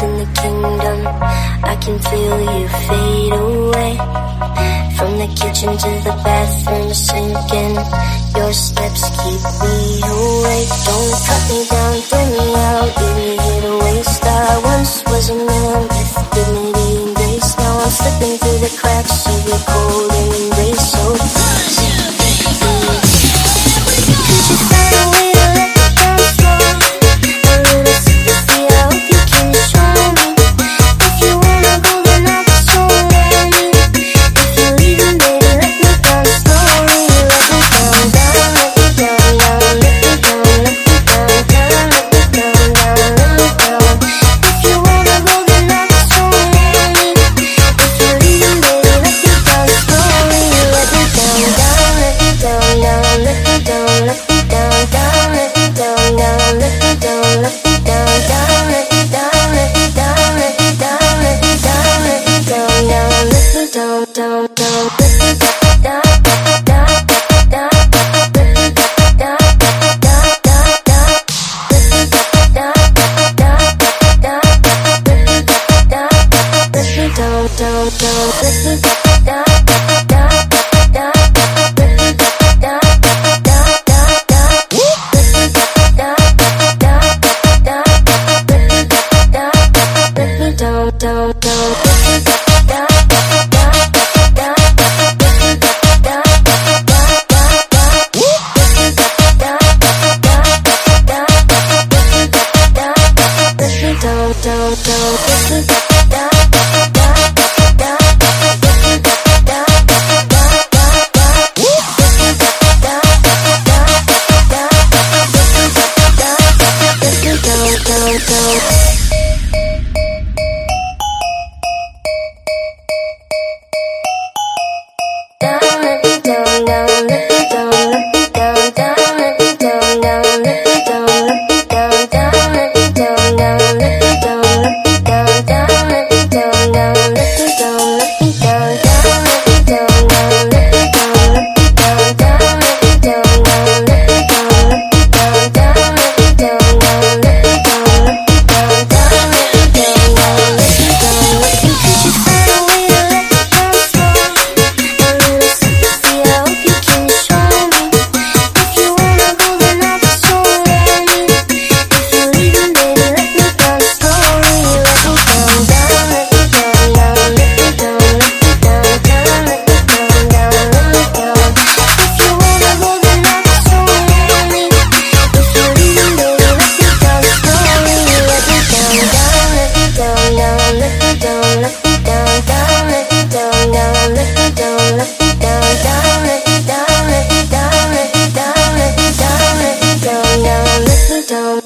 in the kingdom. I can feel you fade away. From the kitchen to the bathroom sinking. Your steps keep me awake. Don't cut me down, turn me out. give me a waste. I once was a man with dignity and grace. Now I'm slipping through the cracks. do do don't. do do. This is